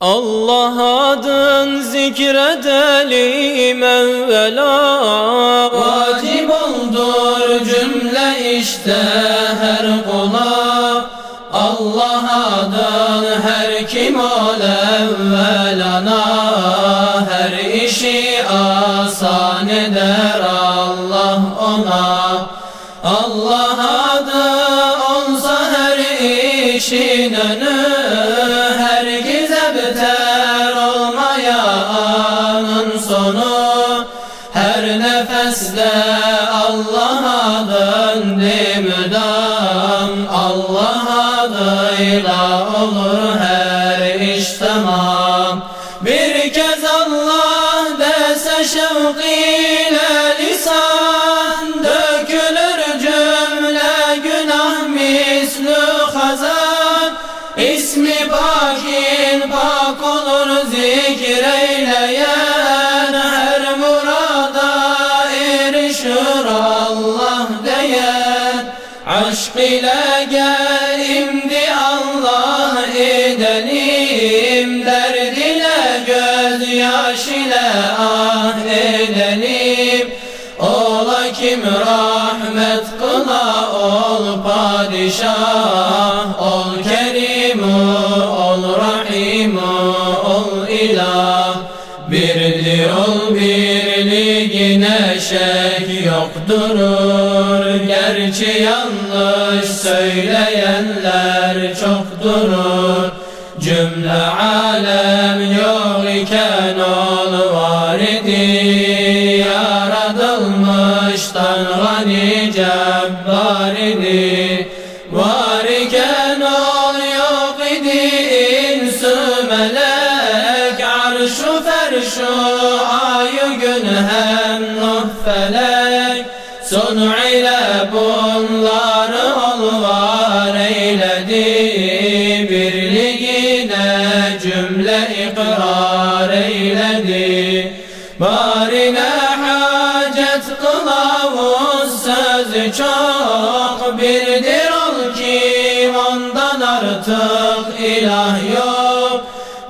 Allah adın zikredelim evvela. Vacip oldur cümle işte her kula Allah adın her kim ol evvelana. Her işi asan eder Allah ona. Allah adı olsa her işin önü sonu Her nefeste Allah'a döndü müdam. Allah adıyla olur her iş tamam Aşk ile gel imdi Allah edelim. Derd ile gözyaş ile ah edelim. Ola kim rahmet kıla ol padişah. Ol kerimu ol rahimu ol ilah. Birdir ol birliğine şek yokturur. Gerçi yanlış söyleyenler çokturur Cümle alem yok iken ol var idi. Yaratılmıştan gani cebbar idi. Var iken ol yok idi. İnsü melek Arşu ferşu ayı gün hem nuh felek Son ile bunları ol var eyledi. Birliğine cümle ikrar eyledi. Barine hacet kılavuz sözü çok Birdir ol ki ondan artık ilah yok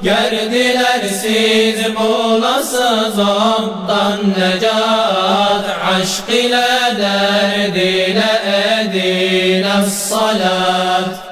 Gerdiler siz bulasız ondan necat Aşk ile derd ile edin Salat